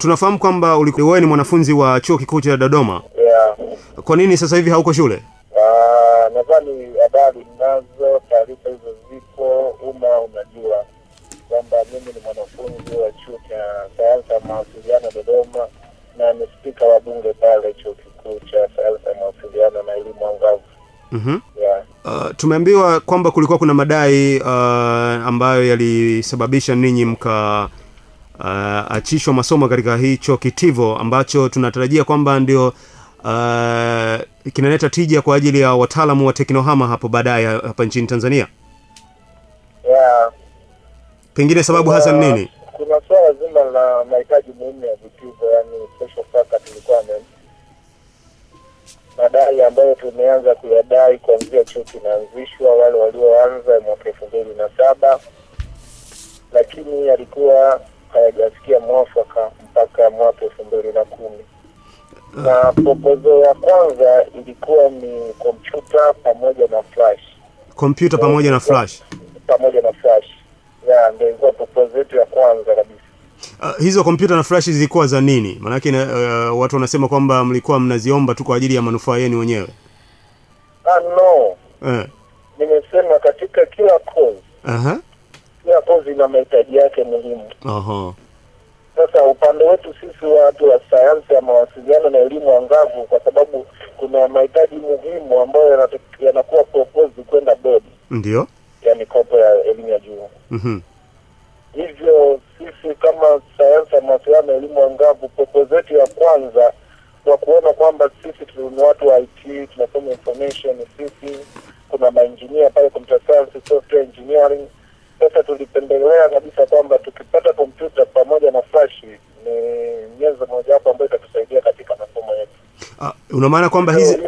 tunafahamu kwamba ulikuwa wewe ni mwanafunzi wa chuo kikuu cha Dodoma. Yeah. Kwa nini sasa hivi hauko shule? Ah, nadhani habari nazo, taarifa hizo zipo, umma unajua kwamba mimi ni mwanafunzi wa chuo cha sayansi ya mawasiliano Dodoma na ni spika wa bunge pale chuo kikuu cha sayansi ya mawasiliano na elimu angavu. Mhm. Yeah. Uh, tumeambiwa kwamba kulikuwa kuna madai uh, ambayo yalisababisha ninyi mka uh, achishwa masomo katika hicho kitivo ambacho tunatarajia kwamba ndio uh, kinaleta tija kwa ajili ya wataalamu wa teknohama hapo baadaye hapa nchini Tanzania. Yeah. Pengine sababu hasa ni nini? Kuna swala zima la mahitaji muhimu ya vitivo, yani special faculty requirement, madai ambayo tumeanza kuyadai kuanzia chuo kinaanzishwa, wale walioanza mwaka elfu mbili na saba, lakini yalikuwa hayajafikia mwafaka mpaka mwaka elfu mbili na kumi na proposal ya kwanza ilikuwa ni kompyuta pamoja na flash Kompyuta pamoja na flash. pamoja na flash ya ndio ilikuwa proposal yetu ya kwanza kabisa. Uh, hizo kompyuta na flash zilikuwa za nini? Maanake uh, watu wanasema kwamba mlikuwa mnaziomba tu kwa ajili ya manufaa yenu wenyewe. Ah, no, Eh. nimesema katika kila course, Aha. Kila kozi ina mahitaji yake muhimu. Aha. Sasa upande wetu sisi watu wa sayansi ya mawasiliano na elimu angavu, kwa sababu kuna mahitaji muhimu ambayo yanakuwa propose kwenda bodi Ndio. ya mikopo ya elimu ya juu. mm-hmm. Hivyo sisi kama sayansi ya mawasiliano na elimu angavu, propose yetu ya kwanza kwa kuona kwamba sisi ni watu wa IT, tunasoma information sisi, kuna maengineer pale computer science, software engineering. Sasa tulipendelea kabisa kwamba tukipata kompyuta pamoja na flash ni nyenzo mojawapo ambayo itatusaidia katika masomo yetu. Ah, una maana kwamba hizi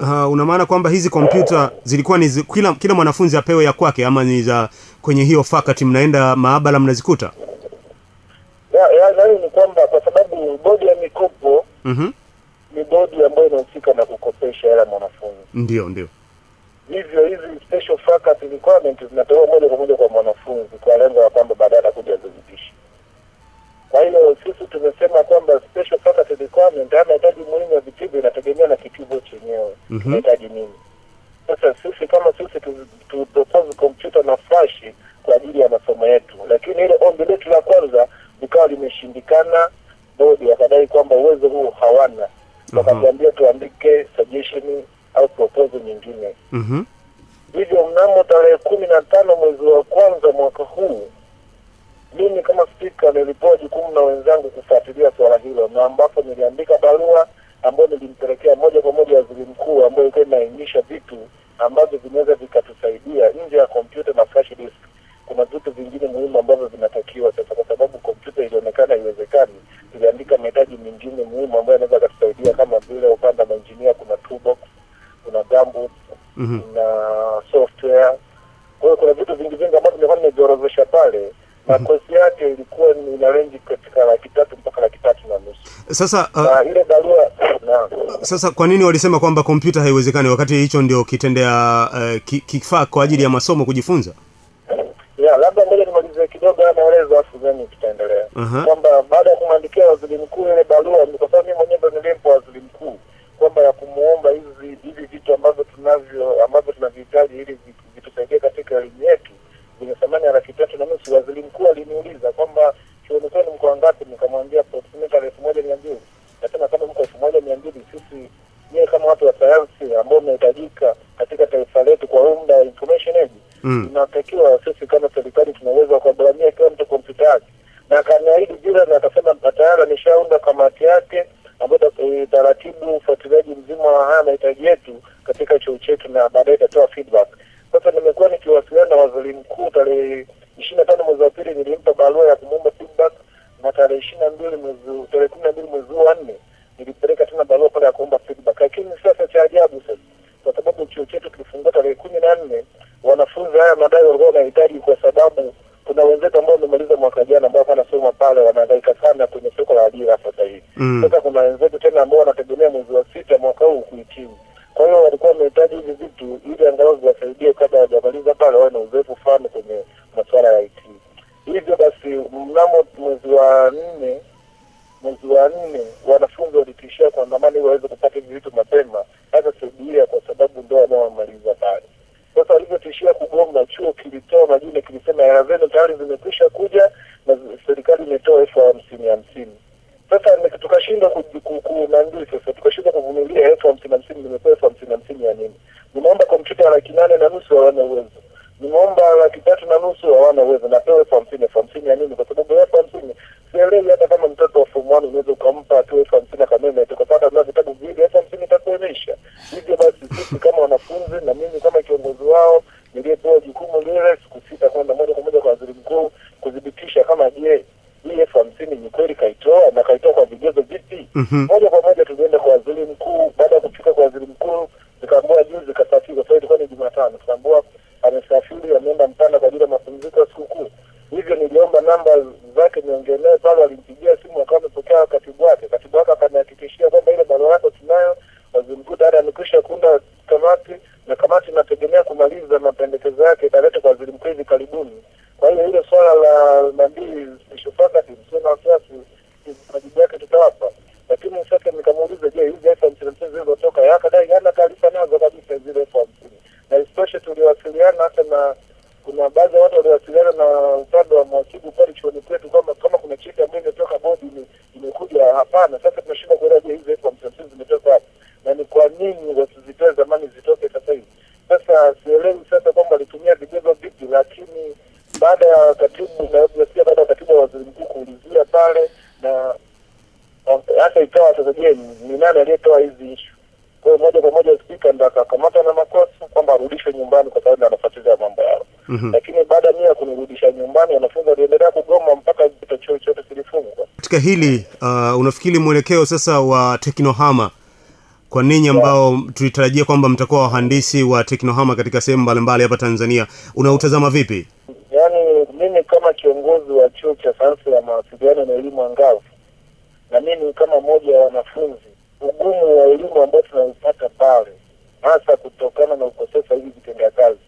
uh, una maana kwamba hizi kompyuta zilikuwa ni zi, kila kila mwanafunzi apewe ya kwake ama ni za kwenye hiyo faculty mnaenda maabara mnazikuta? ya, ya, ni kwamba kwa sababu bodi ya mikopo Mhm. ni bodi ambayo inahusika na kukopesha hela mwanafunzi Ndio, ndio. Hivyo hizi special faculty requirement zinatolewa moja kwa moja kwa mwanafunzi kwa lengo la kwamba baadaye atakuja kudhibitisha. Kwa hiyo sisi tumesema kwamba special faculty requirement ama hitaji muhimu ya vitivo inategemea na kitivo chenyewe kinahitaji mm -hmm. nini. Sasa sisi kama sisi tu, kompyuta na flash kwa ajili ya masomo yetu, lakini ile ombi letu la kwanza likawa limeshindikana, bodi wakadai kwamba uwezo huo hawana, wakatuambia tuandike suggestion au proposal nyingine. Mm hivyo mnamo tarehe kumi na tano mwezi wa kwanza mwaka huu mimi kama spika nilipewa jukumu na wenzangu kufuatilia swala hilo na ambapo niliandika barua ambayo nilimpelekea moja kwa moja waziri mkuu ambayo ilikuwa inaainisha vitu ambavyo vinaweza vikatusaidia nje ya kompyuta na flash disk kuna vitu vingine muhimu ambavyo vinatakiwa sasa kwa sababu kompyuta ilionekana haiwezekani tuliandika mahitaji mengine muhimu ambayo yanaweza akatusaidia kama vile upande wa mainjinia kuna toolbox kuna Mhm. na software. Kwa hiyo kuna vitu vingi vingi ambavyo nilikuwa nimeviorodhesha pale na kosi yake ilikuwa ina range katika laki tatu mpaka laki tatu na nusu Sasa uh, na ile barua na sasa kwa nini walisema kwamba kompyuta haiwezekani wakati hicho ndio kitendea uh, ki- kifaa kwa ajili ya masomo kujifunza? ya labda ngoja nimalizie kidogo haya maelezo afu then tutaendelea Uh kwamba baada ya kumwandikia waziri mkuu ile barua, kwa sababu mimi mwenyewe ndo nilimpa waziri mkuu kwamba ya kumuomba hizi hivi vitu ambavyo tunavyo ambavyo tunavihitaji ili vitu- vitusaidie katika elimu yetu vyenye thamani ya laki tatu na nusu. Waziri mkuu aliniuliza kwamba chuoni kwenu mko wangapi? Nikamwambia approximately elfu moja mia mbili. Nasema kama mko mbili sisi nyewe kama watu wa sayansi ambao mnahitajika katika taifa letu kwa huu muda wa information age Mm. inatakiwa sisi kama serikali tunaweza kuwagharamia kila mtu kompyuta yake, na akaniahidi vile, na akasema tayari ameshaunda kamati yake ambayo ita- itaratibu ufuatiliaji mzima wa haya mahitaji yetu katika chuo chetu, na baadaye itatoa feedback. Sasa nimekuwa nikiwasiliana na waziri mkuu tarehe ishiri na tano mwezi wa pili, nilimpa barua ya kumwomba feedback, na tarehe ishirini na mbili mwezi tarehe kumi na mbili mwezi huu wa nne nilipeleka tena barua pale ya kuomba feedback. Lakini sasa cha ajabu sasa, kwa sababu chuo chetu kilifungua tarehe kumi na nne wanafunzi haya madai walikuwa wanahitaji, kwa sababu kuna wenzetu ambao wamemaliza mwaka jana ambao wanasoma pale wanahangaika sana kwenye soko la ajira sasa hivi. Mm. Sasa kuna wenzetu tena ambao wanategemea mwezi wa sita mwaka huu kuhitimu. Kwa hiyo walikuwa wanahitaji hivi vitu ili angalau viwasaidie kabla hawajamaliza pale, wawe na uzoefu fulani kwenye masuala ya IT. Hivyo basi mnamo mwezi wa nne mwezi wa nne wanafunzi walitishia kuandamana ili waweze kupata hivi vitu mapema, hata sebulia, kwa sababu ndo wanaomaliza pale. Sasa walivyotishia kugoma, chuo kilitoa majina, kilisema hela zenu tayari zimekwisha kuja na serikali imetoa elfu hamsini hamsini. Sasa ni- tukashindwa ku- ku- ku- nandii sasa, tukashindwa kuvumilia elfu hamsini hamsini, nimepewa elfu hamsini hamsini ya nini? Nimeomba kompyuta ya laki nane na nusu, hawana uwezo. Nimeomba laki tatu na nusu, hawana uwezo. Napewa elfu hamsini. Elfu hamsini ya nini? Kwa sababu elfu hamsini sielewi. Hata kama mtoto wa form one unaweza ukampa tu elfu hamsini akameme, tukapata na vitabu viwili, elfu hamsini itakuwa imeisha. Hivyo basi sisi kama wanafunzi na mimi kama kiongozi wao niliyepewa jukumu lile, sikusita kwenda moja kwa moja kwa waziri mkuu kuthibitisha kama je, hii elfu hamsini ni kweli kaitoa na kaitoa kwa vigezo vipi? Mhm. Moja kwa moja tulienda kwa waziri mkuu. Baada ya kufika kwa waziri mkuu, nikaambiwa juzi kasafiri, kwa sababu ilikuwa ni Jumatano, tukaambiwa amesafiri, ameenda Mpanda kwa ajili ya mapumziko ya sikukuu. Hivyo niliomba namba zake niongelee pale, alimpigia simu akawa amepokea katibu wake. Katibu wake akanihakikishia kwamba ile barua yako tunayo, waziri mkuu tayari amekwisha kuunda kamati na kamati inategemea kumaliza mapendekezo yake italete kwa waziri mkuu hivi karibuni. Kwa hiyo ile swala la msio na wasiwasi, majibu yake tutawapa. Lakini sasa nikamuuliza, je, hizi elfu hamsini hamsini zilizotoka yakadai hana taarifa nazo kabisa zile elfu hamsini na isitoshe tuliwasiliana hata na kuna baadhi ya watu waliwasiliana na upande wa mwakibu pale chuoni kwetu kwamba kama kuna cheti ambayo imetoka bodi imekuja. Hapana, sasa tunashindwa kuelewa, je, hizi elfu hamsini hamsini zimetoka wapi nini wasizitoe zamani zitoke sasa hivi? Sasa sielewi sasa kwamba alitumia vigezo vipi, lakini baada ya katibu na nasikia baada ya katibu wa waziri mkuu kuulizia pale na hata ikawa sasa, je, ni nani aliyetoa hizi ishu? Kwa hiyo moja kwa moja spika ndo akakamata na makosa kwamba arudishwe nyumbani kwa sababu anafuatilia mambo yao. Mm -hmm. Lakini baada ya mimi ya kunirudisha nyumbani, wanafunzi waliendelea kugoma mpaka chuo chote kilifungwa. Katika hili uh, unafikiri mwelekeo sasa wa teknohama kwa ninyi ambao tulitarajia kwamba mtakuwa wahandisi wa teknohama katika sehemu mbalimbali hapa Tanzania unautazama vipi? Yaani mimi kama kiongozi wa chuo cha sayansi ya mawasiliano na elimu angavu, na mimi kama mmoja wa wanafunzi, ugumu wa elimu ambao tunaupata pale, hasa kutokana na ukosefu hivi vitendea kazi,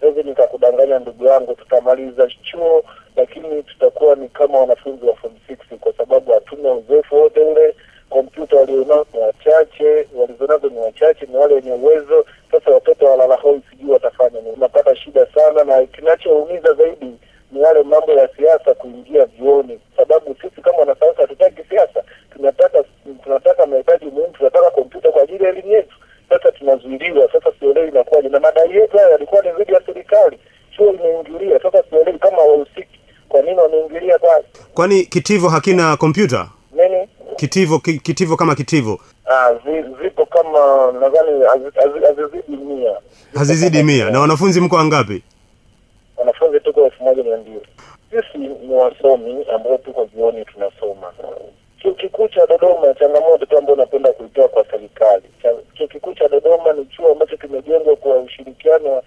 siwezi nikakudanganya ndugu yangu, tutamaliza chuo lakini tutakuwa ni kama wanafunzi wa form six kwa sababu hatuna uzoefu wote ule. Kompyuta walionao ni wachache, walizonazo ni wachache, ni wale wenye uwezo. Sasa watoto walala hoi, sijui watafanya. Unapata shida sana, na kinachoumiza zaidi ni yale mambo ya siasa kuingia vioni sababu sisi kama wanasayansi hatutaki siasa, tunataka tunataka mahitaji muhimu, tunataka kompyuta kwa ajili ya elimu yetu. Sasa tunazuiliwa. Sasa sielewi inakuwaje, na madai yetu haya yalikuwa ni dhidi ya serikali, chuo imeingilia. Sasa sielewi kama wahusiki, kwa nini wameingilia Kwani kitivo hakina kompyuta? Kitivo ki, kitivo kama kitivo Ah, zi- zipo kama nadhani hazi- hazi- hazizidi mia, hazizidi mia. Na wanafunzi mko wangapi? wanafunzi tuko elfu moja mia mbili. Sisi ni wasomi ambao tuko vioni tunasoma. Chuo kikuu cha Dodoma, changamoto tu ambayo napenda kuitoa kwa serikali, chuo kikuu cha Dodoma ni chuo ambacho kimejengwa kwa ushirikiano wa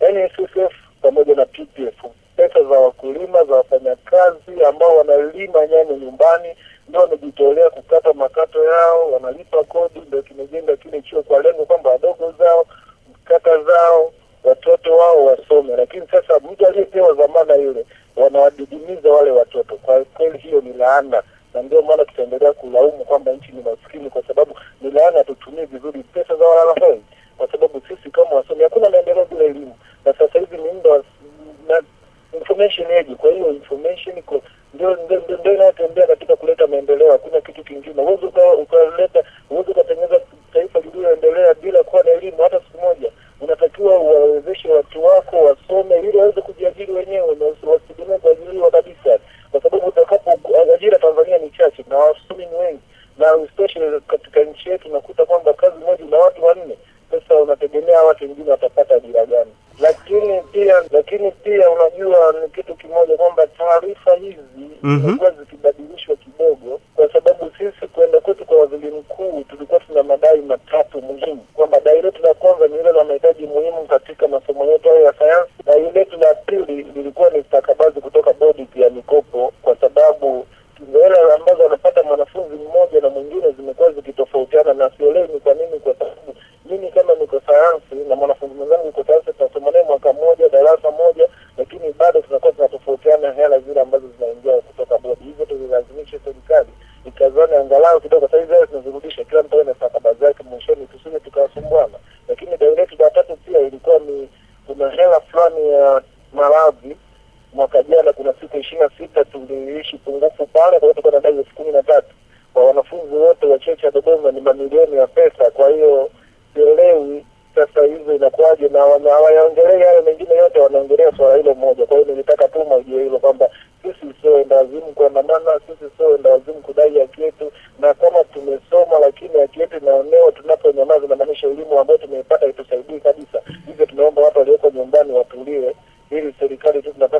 NSSF pamoja na PPF. Pesa za wakulima za wafanyakazi ambao wanalima nyanya nyumbani ndio wamejitolea kukata makato yao, wanalipa kodi, ndio kimejenga kile chuo kwa lengo kwamba wadogo zao kata zao watoto wao wasome, lakini sasa mtu aliyepewa dhamana yule wanawadidimiza wale watoto. Kwa kweli hiyo ni laana, na ndio maana tutaendelea kulaumu kwamba nchi ni maskini, kwa sababu ni laana, tutumie vizuri pesa za walala hoi, kwa sababu sisi kama wasomi hakuna maendeleo bila elimu, na sasa hivi ni muda wa information age. Kwa hiyo information ndio inayotembea katika kuleta maendeleo, hakuna kitu kingine. Huwezi uka- ukaleta huwezi ukatengeneza taifa lililoendelea bila kuwa na elimu hata siku moja. Unatakiwa uwawezeshe watu wako wasome ili waweze kujiajiri wenyewe na wasi- wasitegemee kuajiriwa kabisa, kwa sababu utakapo ajira Tanzania ni chache na wasomi ni wengi, na especially katika nchi yetu unakuta kwamba kazi moja na watu wanne. Sasa unategemea watu wengine watapata ajira gani? Lakini pia lakini pia unajua ni kitu kimoja kwamba taarifa hizi mm zimekuwa zikibadilishwa kidogo, kwa sababu sisi kwenda kwetu kwa angalau kidogo sasa hizi hela tunazirudisha kila mtu awe na stakaba zake mwishoni tusije tukasumbuana lakini dai letu la tatu pia ilikuwa ni kuna hela fulani ya maradhi. Mwaka jana kuna siku ishirini na sita tuliishi pungufu pale kwa hiyo na dai elfu kumi na tatu. Kwa wanafunzi wote wa chuo cha Dodoma ni mamilioni ya pesa kwa hiyo sielewi sasa hizo inakuwaje na hawayaongelei hayo mengine yote wanaongelea swala hilo moja. Kwa hiyo nilitaka tu ujue hilo kwamba sisi sio enda wazimu kuandamana sisi sio enda wazimu kudai haki yetu na kama tumesoma lakini haki yetu inaonewa tunaponyamaza inamaanisha elimu ambayo tumeipata itusaidii tunaomba watu walioko nyumbani watulie, ili serikali tu tunapata